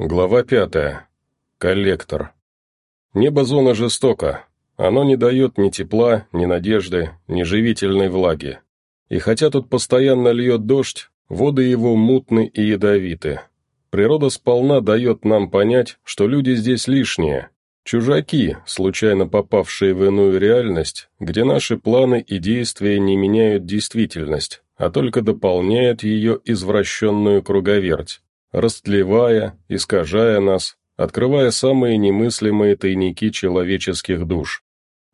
Глава пятая. Коллектор. Небо зона жестоко. Оно не дает ни тепла, ни надежды, ни живительной влаги. И хотя тут постоянно льет дождь, воды его мутны и ядовиты. Природа сполна дает нам понять, что люди здесь лишние. Чужаки, случайно попавшие в иную реальность, где наши планы и действия не меняют действительность, а только дополняют ее извращенную круговерть растлевая, искажая нас, открывая самые немыслимые тайники человеческих душ.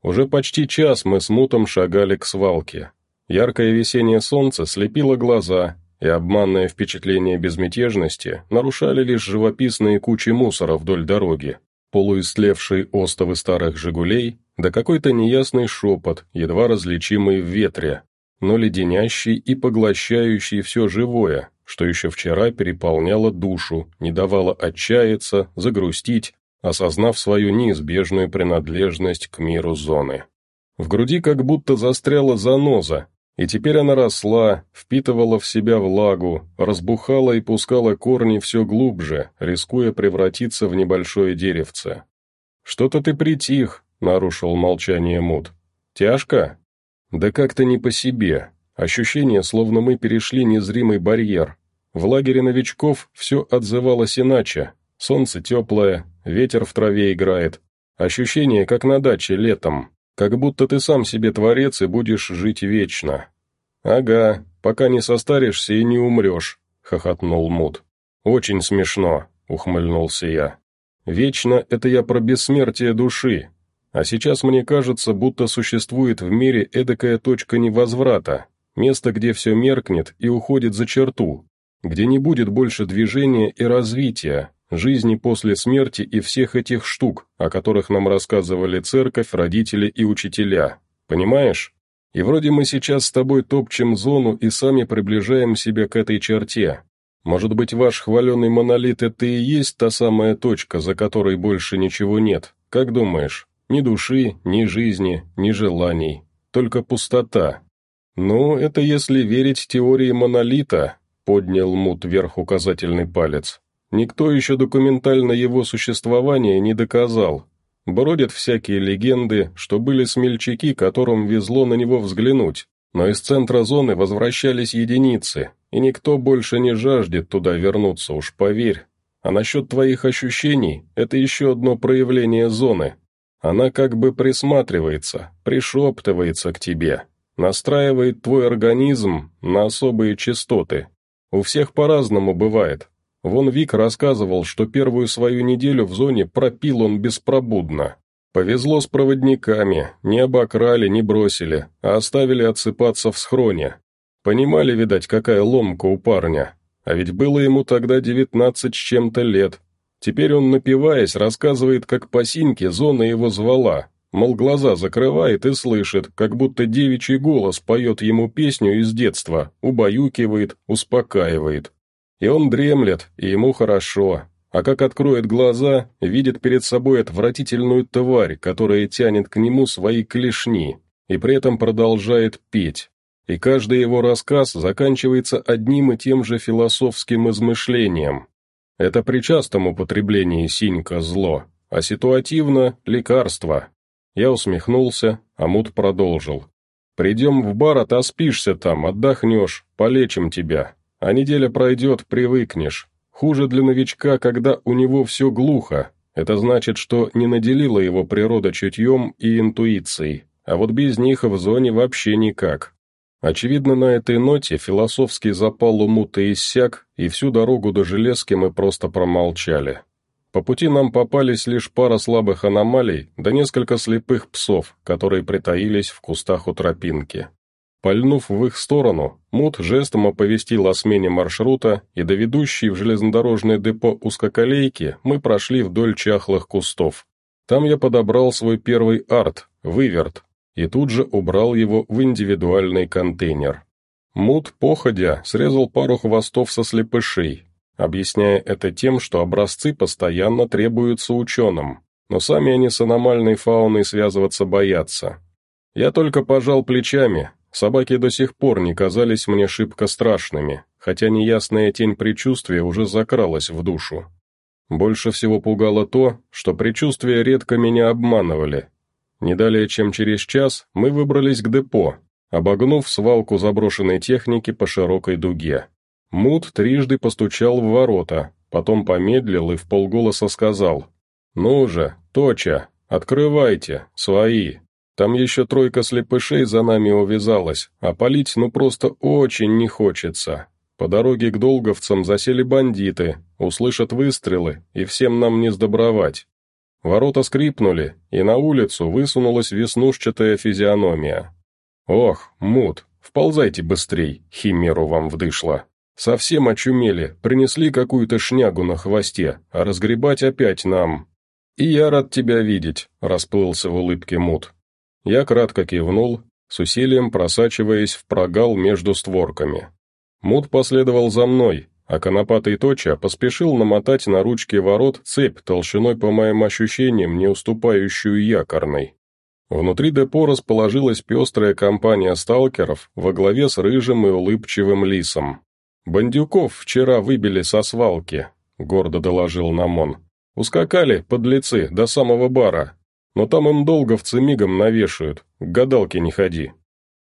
Уже почти час мы с Мутом шагали к свалке. Яркое весеннее солнце слепило глаза, и обманное впечатление безмятежности нарушали лишь живописные кучи мусора вдоль дороги, полуистлевшие остовы старых «Жигулей», да какой-то неясный шепот, едва различимый в ветре, но леденящий и поглощающий все живое, что еще вчера переполняло душу, не давало отчаяться, загрустить, осознав свою неизбежную принадлежность к миру зоны. В груди как будто застряла заноза, и теперь она росла, впитывала в себя влагу, разбухала и пускала корни все глубже, рискуя превратиться в небольшое деревце. «Что-то ты притих», — нарушил молчание Мут. «Тяжко?» «Да как-то не по себе. Ощущение, словно мы перешли незримый барьер. В лагере новичков все отзывалось иначе. Солнце теплое, ветер в траве играет. Ощущение, как на даче летом. Как будто ты сам себе творец и будешь жить вечно. «Ага, пока не состаришься и не умрешь», — хохотнул Мут. «Очень смешно», — ухмыльнулся я. «Вечно — это я про бессмертие души, а сейчас мне кажется, будто существует в мире эдакая точка невозврата, место, где все меркнет и уходит за черту, где не будет больше движения и развития, жизни после смерти и всех этих штук, о которых нам рассказывали церковь, родители и учителя. Понимаешь? И вроде мы сейчас с тобой топчем зону и сами приближаем себя к этой черте. Может быть, ваш хваленый монолит — это и есть та самая точка, за которой больше ничего нет? Как думаешь? Ни души, ни жизни, ни желаний. Только пустота. Ну, это если верить теории монолита, поднял Мут вверх указательный палец. Никто еще документально его существование не доказал. Бродят всякие легенды, что были смельчаки, которым везло на него взглянуть, но из центра зоны возвращались единицы, и никто больше не жаждет туда вернуться, уж поверь. А насчет твоих ощущений, это еще одно проявление зоны, она как бы присматривается, пришептывается к тебе, настраивает твой организм на особые частоты. У всех по-разному бывает. Вон Вик рассказывал, что первую свою неделю в зоне пропил он беспробудно. Повезло с проводниками, не обокрали, не бросили, а оставили отсыпаться в схроне. Понимали, видать, какая ломка у парня. А ведь было ему тогда девятнадцать с чем-то лет, Теперь он, напиваясь, рассказывает, как по синьке зона его звала, мол, глаза закрывает и слышит, как будто девичий голос поет ему песню из детства, убаюкивает, успокаивает. И он дремлет, и ему хорошо, а как откроет глаза, видит перед собой отвратительную тварь, которая тянет к нему свои клешни, и при этом продолжает петь. И каждый его рассказ заканчивается одним и тем же философским измышлением. Это при частом употреблении синька зло, а ситуативно – лекарство. Я усмехнулся, а Мут продолжил. «Придем в бар, отоспишься там, отдохнешь, полечим тебя. А неделя пройдет, привыкнешь. Хуже для новичка, когда у него все глухо. Это значит, что не наделила его природа чутьем и интуицией, а вот без них в зоне вообще никак. Очевидно, на этой ноте философский запал у Мута иссяк, и всю дорогу до Железки мы просто промолчали. По пути нам попались лишь пара слабых аномалий, да несколько слепых псов, которые притаились в кустах у тропинки. Пальнув в их сторону, Мут жестом оповестил о смене маршрута, и до ведущей в железнодорожное депо узкоколейки мы прошли вдоль чахлых кустов. Там я подобрал свой первый арт, выверт, и тут же убрал его в индивидуальный контейнер. Мут, походя, срезал пару хвостов со слепышей, объясняя это тем, что образцы постоянно требуются ученым, но сами они с аномальной фауной связываться боятся. Я только пожал плечами, собаки до сих пор не казались мне шибко страшными, хотя неясная тень предчувствия уже закралась в душу. Больше всего пугало то, что предчувствия редко меня обманывали. Не далее чем через час мы выбрались к депо, обогнув свалку заброшенной техники по широкой дуге. Мут трижды постучал в ворота, потом помедлил и в полголоса сказал «Ну же, Точа, открывайте, свои». Там еще тройка слепышей за нами увязалась, а палить ну просто очень не хочется. По дороге к долговцам засели бандиты, услышат выстрелы, и всем нам не сдобровать. Ворота скрипнули, и на улицу высунулась веснушчатая физиономия. «Ох, мут, вползайте быстрей, химеру вам вдышло. Совсем очумели, принесли какую-то шнягу на хвосте, а разгребать опять нам». «И я рад тебя видеть», — расплылся в улыбке мут. Я кратко кивнул, с усилием просачиваясь в прогал между створками. Мут последовал за мной, а конопатый Точа поспешил намотать на ручки ворот цепь толщиной, по моим ощущениям, не уступающую якорной. Внутри депо расположилась пестрая компания сталкеров во главе с рыжим и улыбчивым лисом. «Бандюков вчера выбили со свалки», — гордо доложил Намон. «Ускакали, подлецы, до самого бара. Но там им долговцы мигом навешают, к гадалке не ходи».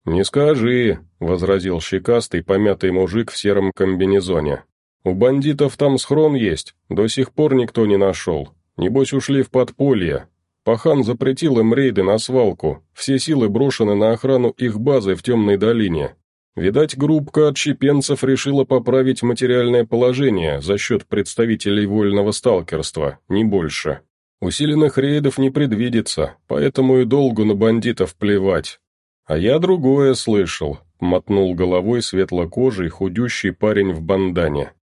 «Не скажи», — возразил щекастый, помятый мужик в сером комбинезоне. «У бандитов там схрон есть, до сих пор никто не нашел. Небось ушли в подполье. Пахан запретил им рейды на свалку, все силы брошены на охрану их базы в темной долине. Видать, группка отщепенцев решила поправить материальное положение за счет представителей вольного сталкерства, не больше. Усиленных рейдов не предвидится, поэтому и долгу на бандитов плевать. А я другое слышал, мотнул головой светлокожий худющий парень в бандане.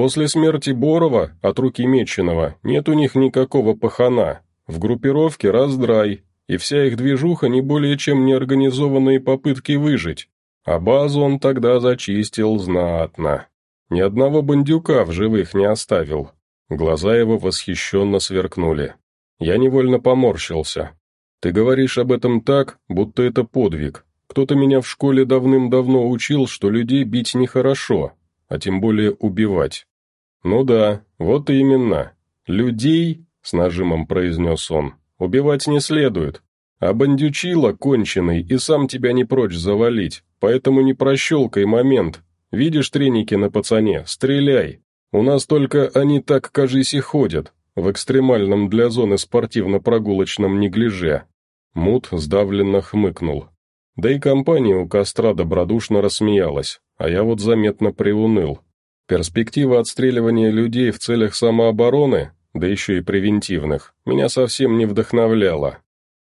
После смерти Борова от руки Меченого нет у них никакого пахана. В группировке раздрай, и вся их движуха не более чем неорганизованные попытки выжить. А базу он тогда зачистил знатно. Ни одного бандюка в живых не оставил. Глаза его восхищенно сверкнули. Я невольно поморщился. «Ты говоришь об этом так, будто это подвиг. Кто-то меня в школе давным-давно учил, что людей бить нехорошо, а тем более убивать». «Ну да, вот именно. Людей, — с нажимом произнес он, — убивать не следует. А бандючила конченый и сам тебя не прочь завалить, поэтому не прощелкай момент. Видишь треники на пацане, стреляй. У нас только они так, кажись, и ходят, в экстремальном для зоны спортивно-прогулочном неглиже. Мут сдавленно хмыкнул. Да и компания у костра добродушно рассмеялась, а я вот заметно приуныл. Перспектива отстреливания людей в целях самообороны, да еще и превентивных, меня совсем не вдохновляла.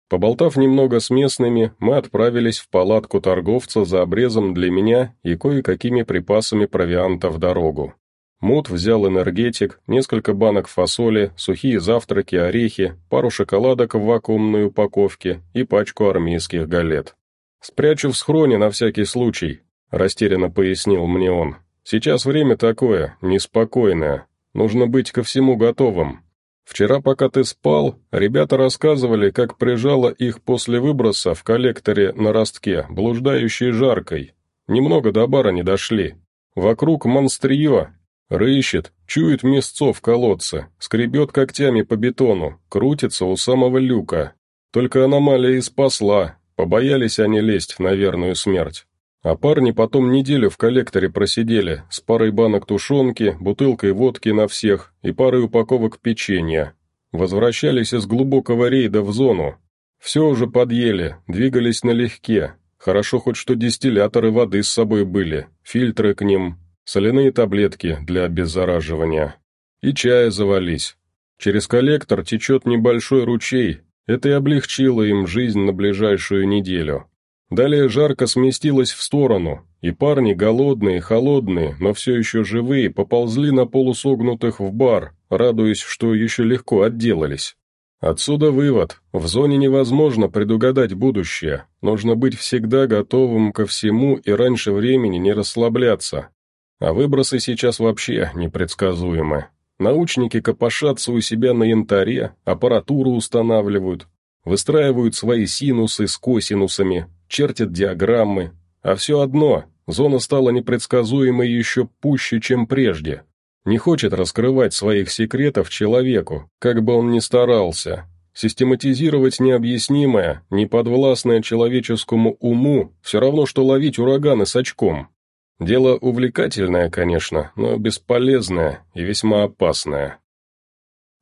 Поболтав немного с местными, мы отправились в палатку торговца за обрезом для меня и кое-какими припасами провианта в дорогу. Мут взял энергетик, несколько банок фасоли, сухие завтраки, орехи, пару шоколадок в вакуумной упаковке и пачку армейских галет. «Спрячу в схроне на всякий случай», — растерянно пояснил мне он. «Сейчас время такое, неспокойное. Нужно быть ко всему готовым. Вчера, пока ты спал, ребята рассказывали, как прижало их после выброса в коллекторе на ростке, блуждающей жаркой. Немного до бара не дошли. Вокруг монстрие, Рыщет, чует мясцо в колодце, скребет когтями по бетону, крутится у самого люка. Только аномалия и спасла, побоялись они лезть на верную смерть. А парни потом неделю в коллекторе просидели, с парой банок тушенки, бутылкой водки на всех и парой упаковок печенья. Возвращались из глубокого рейда в зону. Все уже подъели, двигались налегке. Хорошо хоть что дистилляторы воды с собой были, фильтры к ним, соляные таблетки для обеззараживания. И чая завались. Через коллектор течет небольшой ручей, это и облегчило им жизнь на ближайшую неделю. Далее жарко сместилось в сторону, и парни, голодные, холодные, но все еще живые, поползли на полусогнутых в бар, радуясь, что еще легко отделались. Отсюда вывод. В зоне невозможно предугадать будущее. Нужно быть всегда готовым ко всему и раньше времени не расслабляться. А выбросы сейчас вообще непредсказуемы. Научники копошатся у себя на янтаре, аппаратуру устанавливают, выстраивают свои синусы с косинусами, чертят диаграммы. А все одно, зона стала непредсказуемой еще пуще, чем прежде. Не хочет раскрывать своих секретов человеку, как бы он ни старался. Систематизировать необъяснимое, неподвластное человеческому уму, все равно, что ловить ураганы с очком. Дело увлекательное, конечно, но бесполезное и весьма опасное.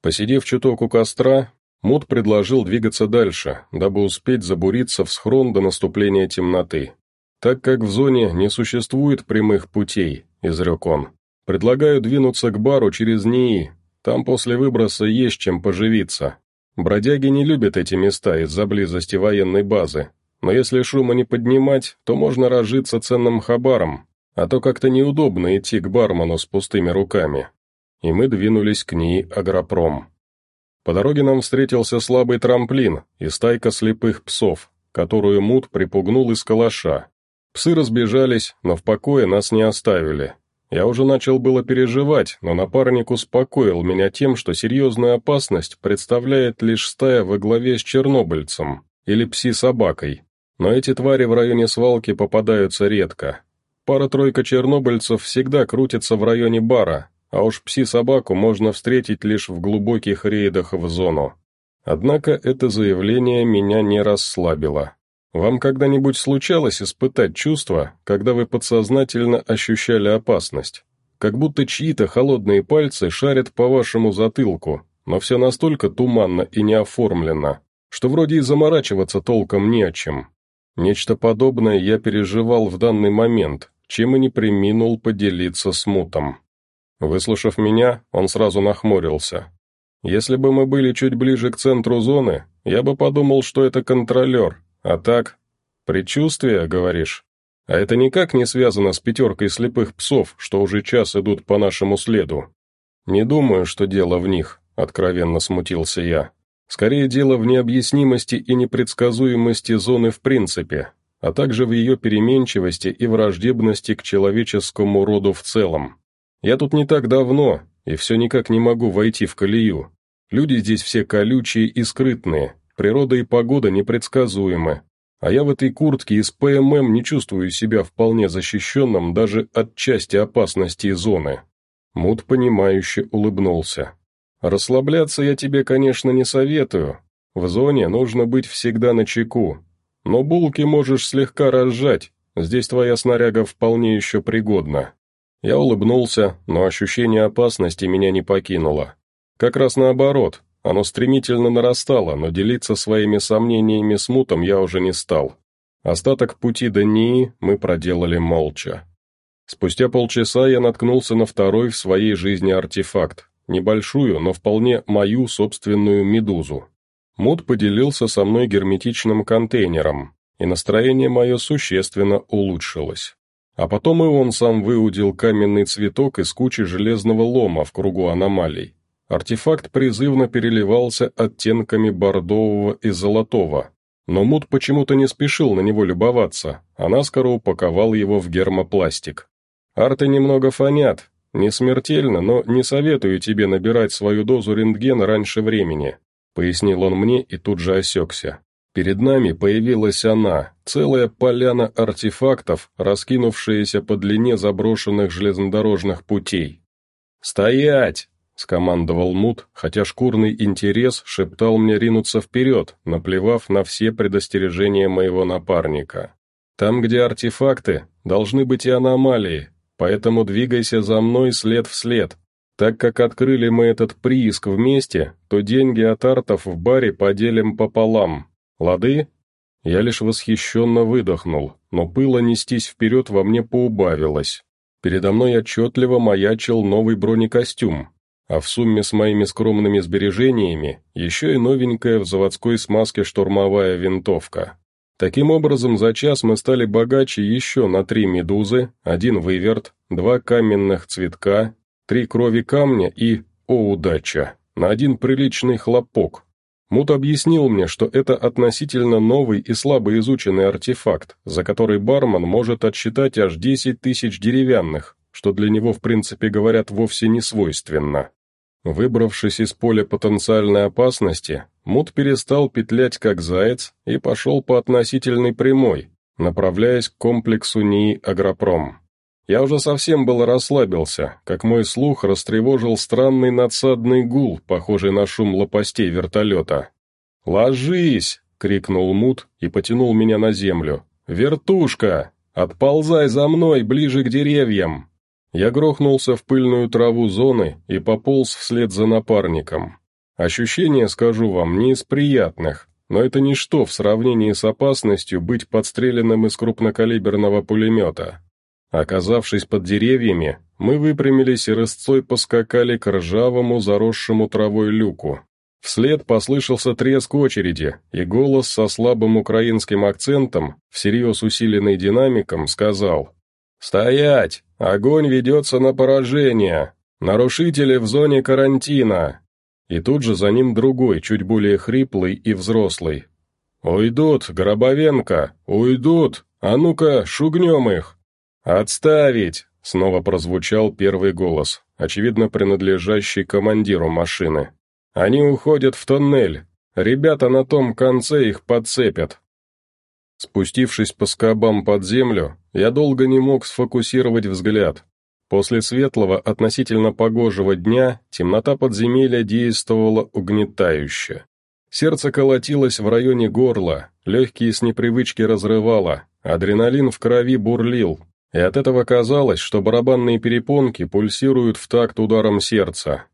Посидев чуток у костра, Мут предложил двигаться дальше, дабы успеть забуриться в схрон до наступления темноты. Так как в зоне не существует прямых путей, изрек он, предлагаю двинуться к бару через НИИ, там после выброса есть чем поживиться. Бродяги не любят эти места из-за близости военной базы, но если шума не поднимать, то можно разжиться ценным хабаром, а то как-то неудобно идти к бармену с пустыми руками и мы двинулись к ней агропром. По дороге нам встретился слабый трамплин и стайка слепых псов, которую Мут припугнул из калаша. Псы разбежались, но в покое нас не оставили. Я уже начал было переживать, но напарник успокоил меня тем, что серьезную опасность представляет лишь стая во главе с чернобыльцем или пси-собакой. Но эти твари в районе свалки попадаются редко. Пара-тройка чернобыльцев всегда крутится в районе бара, а уж пси-собаку можно встретить лишь в глубоких рейдах в зону. Однако это заявление меня не расслабило. Вам когда-нибудь случалось испытать чувство, когда вы подсознательно ощущали опасность? Как будто чьи-то холодные пальцы шарят по вашему затылку, но все настолько туманно и не оформлено, что вроде и заморачиваться толком не о чем. Нечто подобное я переживал в данный момент, чем и не приминул поделиться с мутом. Выслушав меня, он сразу нахмурился. «Если бы мы были чуть ближе к центру зоны, я бы подумал, что это контролер, а так...» «Предчувствие, говоришь? А это никак не связано с пятеркой слепых псов, что уже час идут по нашему следу?» «Не думаю, что дело в них», — откровенно смутился я. «Скорее дело в необъяснимости и непредсказуемости зоны в принципе, а также в ее переменчивости и враждебности к человеческому роду в целом. Я тут не так давно, и все никак не могу войти в колею. Люди здесь все колючие и скрытные, природа и погода непредсказуемы. А я в этой куртке из ПММ не чувствую себя вполне защищенным даже от части опасности зоны. Мут, понимающе улыбнулся. «Расслабляться я тебе, конечно, не советую. В зоне нужно быть всегда на чеку. Но булки можешь слегка разжать, здесь твоя снаряга вполне еще пригодна. Я улыбнулся, но ощущение опасности меня не покинуло. Как раз наоборот, оно стремительно нарастало, но делиться своими сомнениями с мутом я уже не стал. Остаток пути до Нии мы проделали молча. Спустя полчаса я наткнулся на второй в своей жизни артефакт, небольшую, но вполне мою собственную медузу. Мут поделился со мной герметичным контейнером, и настроение мое существенно улучшилось. А потом и он сам выудил каменный цветок из кучи железного лома в кругу аномалий. Артефакт призывно переливался оттенками бордового и золотого. Но Мут почему-то не спешил на него любоваться, а наскоро упаковал его в гермопластик. «Арты немного фонят. Не смертельно, но не советую тебе набирать свою дозу рентгена раньше времени», пояснил он мне и тут же осекся. Перед нами появилась она, целая поляна артефактов, раскинувшаяся по длине заброшенных железнодорожных путей. «Стоять!» — скомандовал Мут, хотя шкурный интерес шептал мне ринуться вперед, наплевав на все предостережения моего напарника. «Там, где артефакты, должны быть и аномалии, поэтому двигайся за мной след в след. Так как открыли мы этот прииск вместе, то деньги от артов в баре поделим пополам». Лады? Я лишь восхищенно выдохнул, но пыло нестись вперед во мне поубавилось. Передо мной отчетливо маячил новый бронекостюм, а в сумме с моими скромными сбережениями еще и новенькая в заводской смазке штурмовая винтовка. Таким образом, за час мы стали богаче еще на три медузы, один выверт, два каменных цветка, три крови камня и, о удача, на один приличный хлопок, Мут объяснил мне, что это относительно новый и слабо изученный артефакт, за который бармен может отсчитать аж 10 тысяч деревянных, что для него, в принципе, говорят, вовсе не свойственно. Выбравшись из поля потенциальной опасности, Мут перестал петлять как заяц и пошел по относительной прямой, направляясь к комплексу НИИ «Агропром». Я уже совсем было расслабился, как мой слух растревожил странный надсадный гул, похожий на шум лопастей вертолета. «Ложись!» — крикнул Мут и потянул меня на землю. «Вертушка! Отползай за мной, ближе к деревьям!» Я грохнулся в пыльную траву зоны и пополз вслед за напарником. Ощущение, скажу вам, не из приятных, но это ничто в сравнении с опасностью быть подстреленным из крупнокалиберного пулемета. Оказавшись под деревьями, мы выпрямились и рысцой поскакали к ржавому, заросшему травой люку. Вслед послышался треск очереди, и голос со слабым украинским акцентом, всерьез усиленный динамиком, сказал «Стоять! Огонь ведется на поражение! Нарушители в зоне карантина!» И тут же за ним другой, чуть более хриплый и взрослый. «Уйдут, Гробовенко! Уйдут! А ну-ка, шугнем их!» «Отставить!» — снова прозвучал первый голос, очевидно принадлежащий командиру машины. «Они уходят в тоннель. Ребята на том конце их подцепят». Спустившись по скобам под землю, я долго не мог сфокусировать взгляд. После светлого, относительно погожего дня, темнота подземелья действовала угнетающе. Сердце колотилось в районе горла, легкие с непривычки разрывало, адреналин в крови бурлил, и от этого казалось, что барабанные перепонки пульсируют в такт ударом сердца.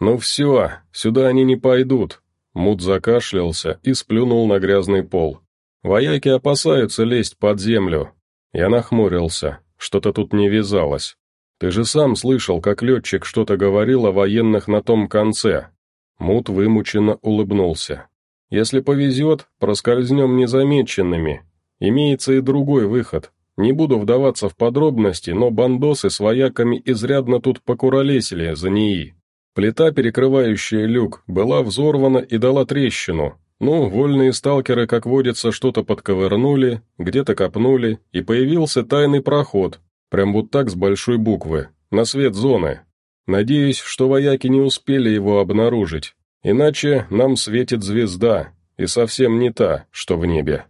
«Ну все, сюда они не пойдут», — Мут закашлялся и сплюнул на грязный пол. «Вояки опасаются лезть под землю». Я нахмурился, что-то тут не вязалось. «Ты же сам слышал, как летчик что-то говорил о военных на том конце». Мут вымученно улыбнулся. «Если повезет, проскользнем незамеченными. Имеется и другой выход, не буду вдаваться в подробности, но бандосы с вояками изрядно тут покуролесили за НИИ. Плита, перекрывающая люк, была взорвана и дала трещину. Ну, вольные сталкеры, как водится, что-то подковырнули, где-то копнули, и появился тайный проход, прям вот так с большой буквы, на свет зоны. Надеюсь, что вояки не успели его обнаружить, иначе нам светит звезда, и совсем не та, что в небе.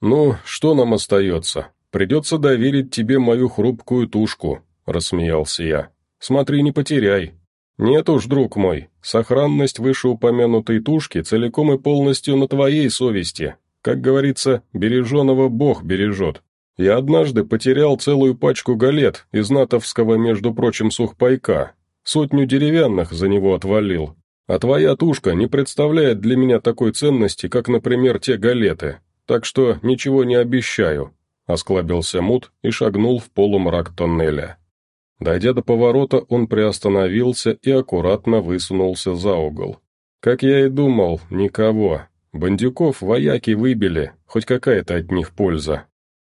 Ну, что нам остается? Придется доверить тебе мою хрупкую тушку», — рассмеялся я. «Смотри, не потеряй». «Нет уж, друг мой, сохранность вышеупомянутой тушки целиком и полностью на твоей совести. Как говорится, береженого Бог бережет. Я однажды потерял целую пачку галет из натовского, между прочим, сухпайка. Сотню деревянных за него отвалил. А твоя тушка не представляет для меня такой ценности, как, например, те галеты. Так что ничего не обещаю, Осклабился Мут и шагнул в полумрак тоннеля. Дойдя до поворота, он приостановился и аккуратно высунулся за угол. Как я и думал, никого. Бандюков вояки выбили, хоть какая-то от них польза.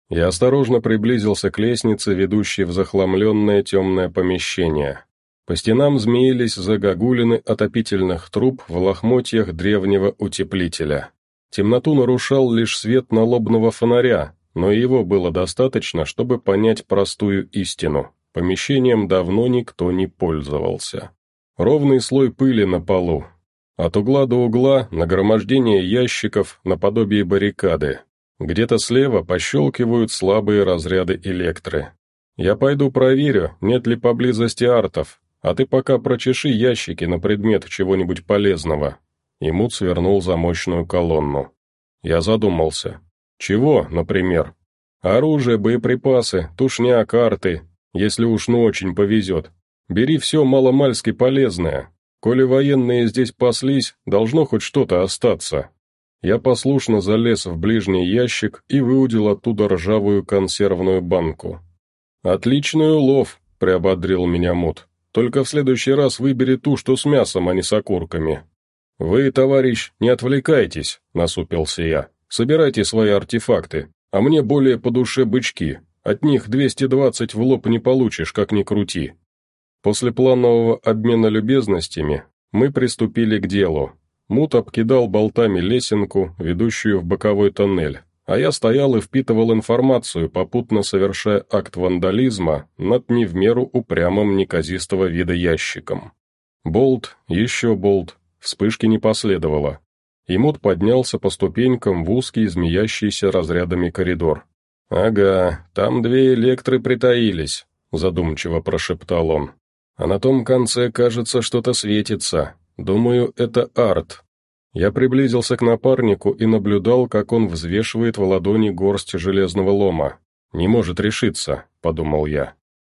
Я осторожно приблизился к лестнице, ведущей в захламленное темное помещение. По стенам змеились загогулины отопительных труб в лохмотьях древнего утеплителя. Темноту нарушал лишь свет налобного фонаря, но его было достаточно, чтобы понять простую истину. Помещением давно никто не пользовался. Ровный слой пыли на полу. От угла до угла нагромождение ящиков наподобие баррикады. Где-то слева пощелкивают слабые разряды электры. Я пойду проверю, нет ли поблизости артов, а ты пока прочеши ящики на предмет чего-нибудь полезного. Ему свернул за мощную колонну. Я задумался. Чего, например? Оружие, боеприпасы, тушня, карты, если уж ну очень повезет. Бери все маломальски полезное. Коли военные здесь паслись, должно хоть что-то остаться. Я послушно залез в ближний ящик и выудил оттуда ржавую консервную банку. «Отличный улов», — приободрил меня Мут. «Только в следующий раз выбери ту, что с мясом, а не с окурками». «Вы, товарищ, не отвлекайтесь», — насупился я. Собирайте свои артефакты, а мне более по душе бычки. От них 220 в лоб не получишь, как ни крути». После планового обмена любезностями мы приступили к делу. Мут обкидал болтами лесенку, ведущую в боковой тоннель, а я стоял и впитывал информацию, попутно совершая акт вандализма над не в меру упрямым неказистого вида ящиком. Болт, еще болт, вспышки не последовало, Имут поднялся по ступенькам в узкий, змеящийся разрядами коридор. «Ага, там две электры притаились. задумчиво прошептал он. «А на том конце, кажется, что-то светится. Думаю, это арт». Я приблизился к напарнику и наблюдал, как он взвешивает в ладони горсть железного лома. «Не может решиться», — подумал я.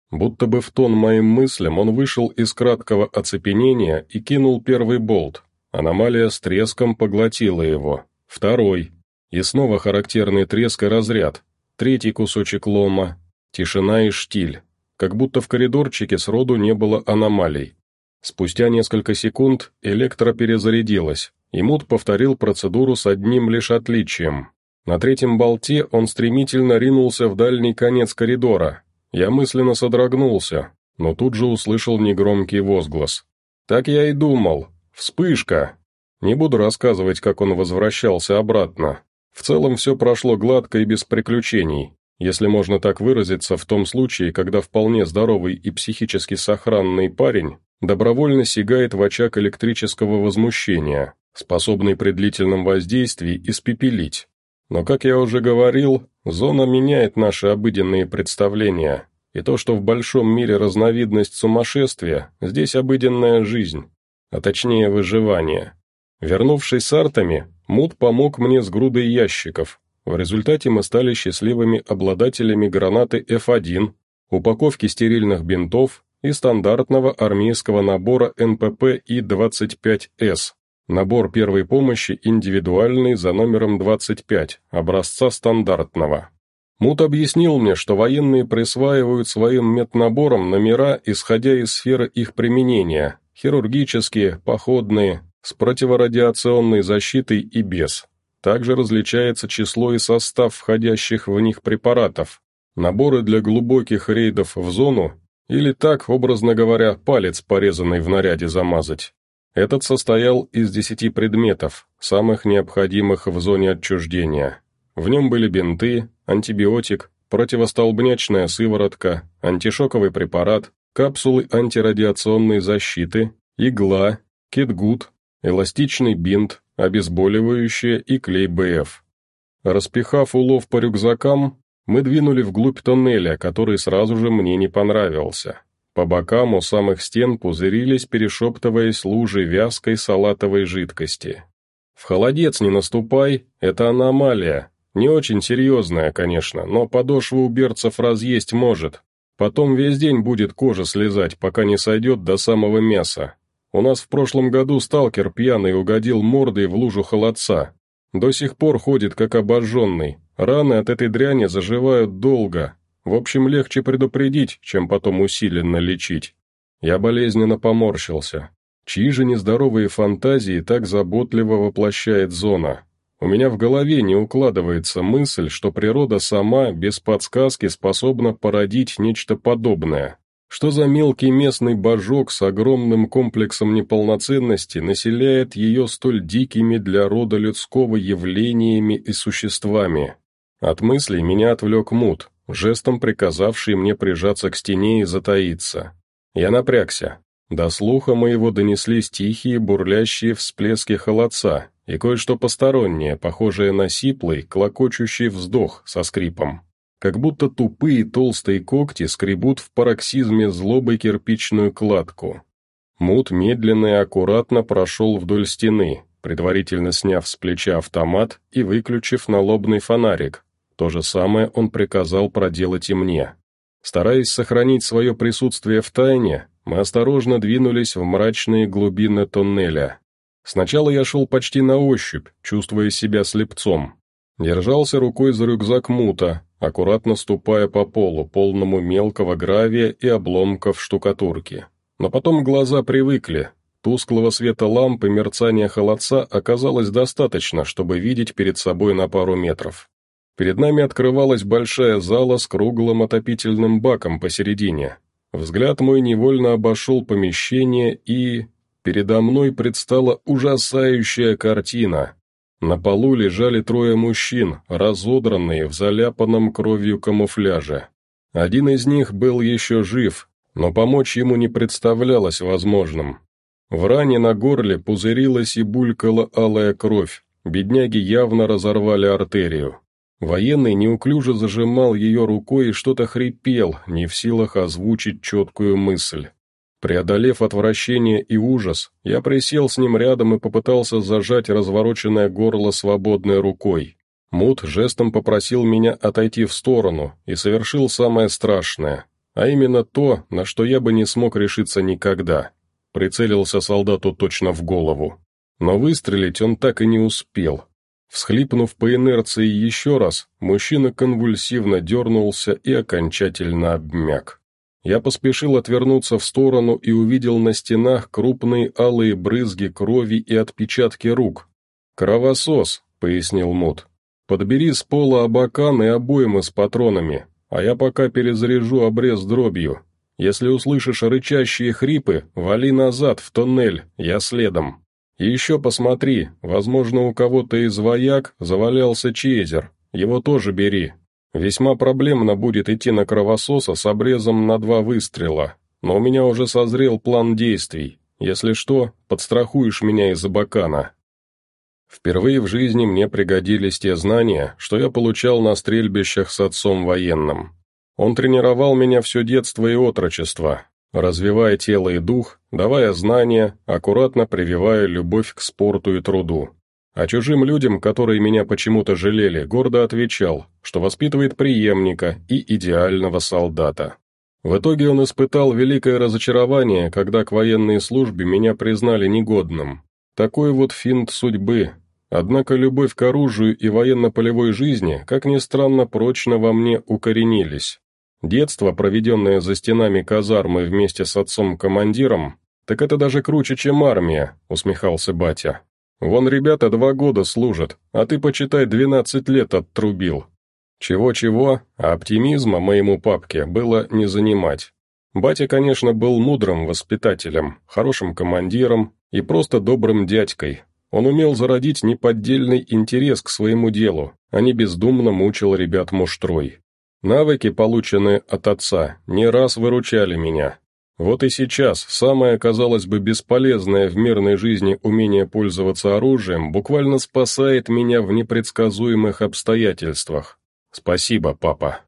Будто бы в тон моим мыслям он вышел из краткого оцепенения и кинул первый болт. Аномалия с треском поглотила его. Второй. И снова характерный треск и разряд. Третий кусочек лома. Тишина и штиль. Как будто в коридорчике сроду не было аномалий. Спустя несколько секунд электро перезарядилась, и Мут повторил процедуру с одним лишь отличием. На третьем болте он стремительно ринулся в дальний конец коридора. Я мысленно содрогнулся, но тут же услышал негромкий возглас. «Так я и думал. Вспышка!» Не буду рассказывать, как он возвращался обратно. В целом все прошло гладко и без приключений, если можно так выразиться в том случае, когда вполне здоровый и психически сохранный парень добровольно сигает в очаг электрического возмущения, способный при длительном воздействии испепелить. Но, как я уже говорил, зона меняет наши обыденные представления, и то, что в большом мире разновидность сумасшествия, здесь обыденная жизнь, а точнее выживание. Вернувшись с артами, Мут помог мне с грудой ящиков. В результате мы стали счастливыми обладателями гранаты F1, упаковки стерильных бинтов и стандартного армейского набора НПП И-25С. Набор первой помощи индивидуальный за номером 25, образца стандартного. Мут объяснил мне, что военные присваивают своим меднаборам номера, исходя из сферы их применения, хирургические, походные, с противорадиационной защитой и без. Также различается число и состав входящих в них препаратов. Наборы для глубоких рейдов в зону или так, образно говоря, палец, порезанный в наряде, замазать. Этот состоял из десяти предметов, самых необходимых в зоне отчуждения. В нем были бинты, антибиотик, противостолбнячная сыворотка, антишоковый препарат, капсулы антирадиационной защиты, игла, кетгут, эластичный бинт, обезболивающее и клей БФ. Распихав улов по рюкзакам, мы двинули вглубь тоннеля, который сразу же мне не понравился. По бокам у самых стен пузырились, перешептываясь лужи вязкой салатовой жидкости. «В холодец не наступай, это аномалия. Не очень серьезная, конечно, но подошву у берцев разъесть может. Потом весь день будет кожа слезать, пока не сойдет до самого мяса. У нас в прошлом году сталкер пьяный угодил мордой в лужу холодца. До сих пор ходит как обожженный. Раны от этой дряни заживают долго. В общем, легче предупредить, чем потом усиленно лечить. Я болезненно поморщился. Чьи же нездоровые фантазии так заботливо воплощает зона? У меня в голове не укладывается мысль, что природа сама, без подсказки, способна породить нечто подобное. Что за мелкий местный божок с огромным комплексом неполноценности населяет ее столь дикими для рода людского явлениями и существами? От мыслей меня отвлек мут, жестом приказавший мне прижаться к стене и затаиться. Я напрягся. До слуха моего донеслись тихие, бурлящие всплески холодца и кое-что постороннее, похожее на сиплый, клокочущий вздох со скрипом как будто тупые толстые когти скребут в пароксизме злобой кирпичную кладку. Мут медленно и аккуратно прошел вдоль стены, предварительно сняв с плеча автомат и выключив налобный фонарик. То же самое он приказал проделать и мне. Стараясь сохранить свое присутствие в тайне, мы осторожно двинулись в мрачные глубины тоннеля. Сначала я шел почти на ощупь, чувствуя себя слепцом. Держался рукой за рюкзак мута, аккуратно ступая по полу, полному мелкого гравия и обломков штукатурки. Но потом глаза привыкли. Тусклого света лампы мерцания холодца оказалось достаточно, чтобы видеть перед собой на пару метров. Перед нами открывалась большая зала с круглым отопительным баком посередине. Взгляд мой невольно обошел помещение и... Передо мной предстала ужасающая картина. На полу лежали трое мужчин, разодранные в заляпанном кровью камуфляже. Один из них был еще жив, но помочь ему не представлялось возможным. В ране на горле пузырилась и булькала алая кровь, бедняги явно разорвали артерию. Военный неуклюже зажимал ее рукой и что-то хрипел, не в силах озвучить четкую мысль. Преодолев отвращение и ужас, я присел с ним рядом и попытался зажать развороченное горло свободной рукой. Мут жестом попросил меня отойти в сторону и совершил самое страшное, а именно то, на что я бы не смог решиться никогда. Прицелился солдату точно в голову. Но выстрелить он так и не успел. Всхлипнув по инерции еще раз, мужчина конвульсивно дернулся и окончательно обмяк. Я поспешил отвернуться в сторону и увидел на стенах крупные алые брызги крови и отпечатки рук. «Кровосос», — пояснил Мут. «Подбери с пола абакан и обоймы с патронами, а я пока перезаряжу обрез дробью. Если услышишь рычащие хрипы, вали назад, в тоннель, я следом». И еще посмотри, возможно, у кого-то из вояк завалялся чейзер, его тоже бери. Весьма проблемно будет идти на кровососа с обрезом на два выстрела, но у меня уже созрел план действий. Если что, подстрахуешь меня из-за бакана. Впервые в жизни мне пригодились те знания, что я получал на стрельбищах с отцом военным. Он тренировал меня все детство и отрочество, развивая тело и дух, давая знания, аккуратно прививая любовь к спорту и труду. А чужим людям, которые меня почему-то жалели, гордо отвечал, что воспитывает преемника и идеального солдата. В итоге он испытал великое разочарование, когда к военной службе меня признали негодным. Такой вот финт судьбы. Однако любовь к оружию и военно-полевой жизни, как ни странно, прочно во мне укоренились. Детство, проведенное за стенами казармы вместе с отцом-командиром, так это даже круче, чем армия», — усмехался батя. «Вон ребята два года служат, а ты, почитай, двенадцать лет оттрубил». Чего-чего, а оптимизма моему папке было не занимать. Батя, конечно, был мудрым воспитателем, хорошим командиром и просто добрым дядькой. Он умел зародить неподдельный интерес к своему делу, а не бездумно мучил ребят муштрой. Навыки, полученные от отца, не раз выручали меня. Вот и сейчас самое, казалось бы, бесполезное в мирной жизни умение пользоваться оружием буквально спасает меня в непредсказуемых обстоятельствах. Спасибо, папа.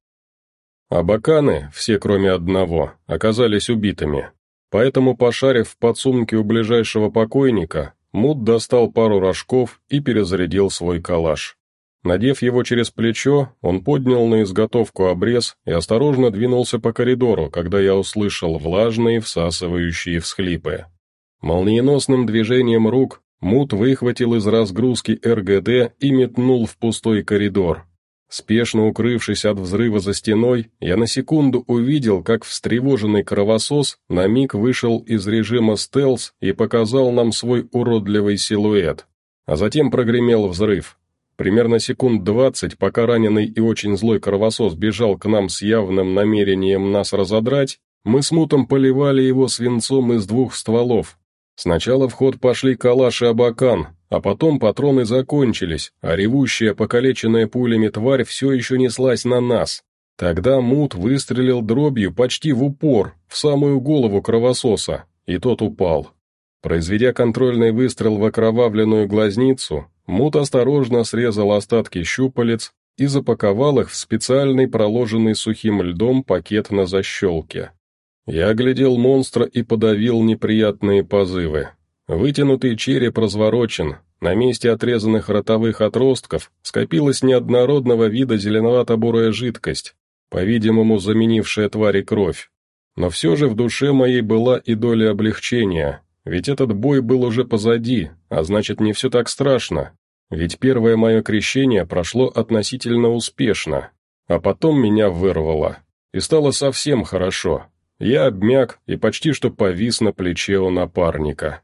Абаканы, все кроме одного, оказались убитыми. Поэтому, пошарив в подсумке у ближайшего покойника, Муд достал пару рожков и перезарядил свой калаш. Надев его через плечо, он поднял на изготовку обрез и осторожно двинулся по коридору, когда я услышал влажные всасывающие всхлипы. Молниеносным движением рук Мут выхватил из разгрузки РГД и метнул в пустой коридор. Спешно укрывшись от взрыва за стеной, я на секунду увидел, как встревоженный кровосос на миг вышел из режима стелс и показал нам свой уродливый силуэт. А затем прогремел взрыв. Примерно секунд двадцать, пока раненый и очень злой кровосос бежал к нам с явным намерением нас разодрать, мы с мутом поливали его свинцом из двух стволов. Сначала в ход пошли калаш и абакан, а потом патроны закончились, а ревущая, покалеченная пулями тварь все еще неслась на нас. Тогда мут выстрелил дробью почти в упор, в самую голову кровососа, и тот упал. Произведя контрольный выстрел в окровавленную глазницу, Мут осторожно срезал остатки щупалец и запаковал их в специальный проложенный сухим льдом пакет на защелке. Я оглядел монстра и подавил неприятные позывы. Вытянутый череп разворочен, на месте отрезанных ротовых отростков скопилась неоднородного вида зеленовато-бурая жидкость, по-видимому, заменившая твари кровь. Но все же в душе моей была и доля облегчения, ведь этот бой был уже позади, а значит, не все так страшно. Ведь первое мое крещение прошло относительно успешно, а потом меня вырвало. И стало совсем хорошо. Я обмяк и почти что повис на плече у напарника.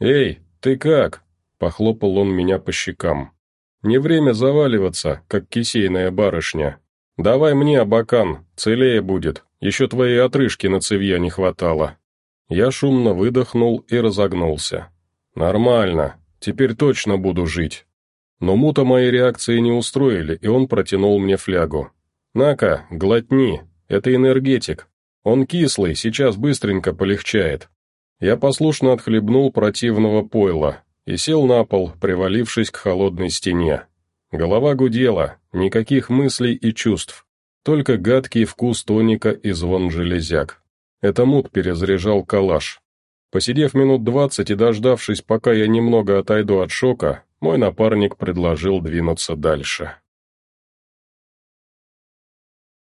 «Эй, ты как?» — похлопал он меня по щекам. «Не время заваливаться, как кисейная барышня. Давай мне, Абакан, целее будет, еще твоей отрыжки на цевья не хватало». Я шумно выдохнул и разогнулся. «Нормально, теперь точно буду жить». Но мута мои реакции не устроили, и он протянул мне флягу. «На-ка, глотни, это энергетик. Он кислый, сейчас быстренько полегчает». Я послушно отхлебнул противного пойла и сел на пол, привалившись к холодной стене. Голова гудела, никаких мыслей и чувств, только гадкий вкус тоника и звон железяк. Это мут перезаряжал калаш. Посидев минут двадцать и дождавшись, пока я немного отойду от шока, мой напарник предложил двинуться дальше.